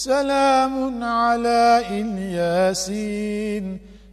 سلام على إلياسين.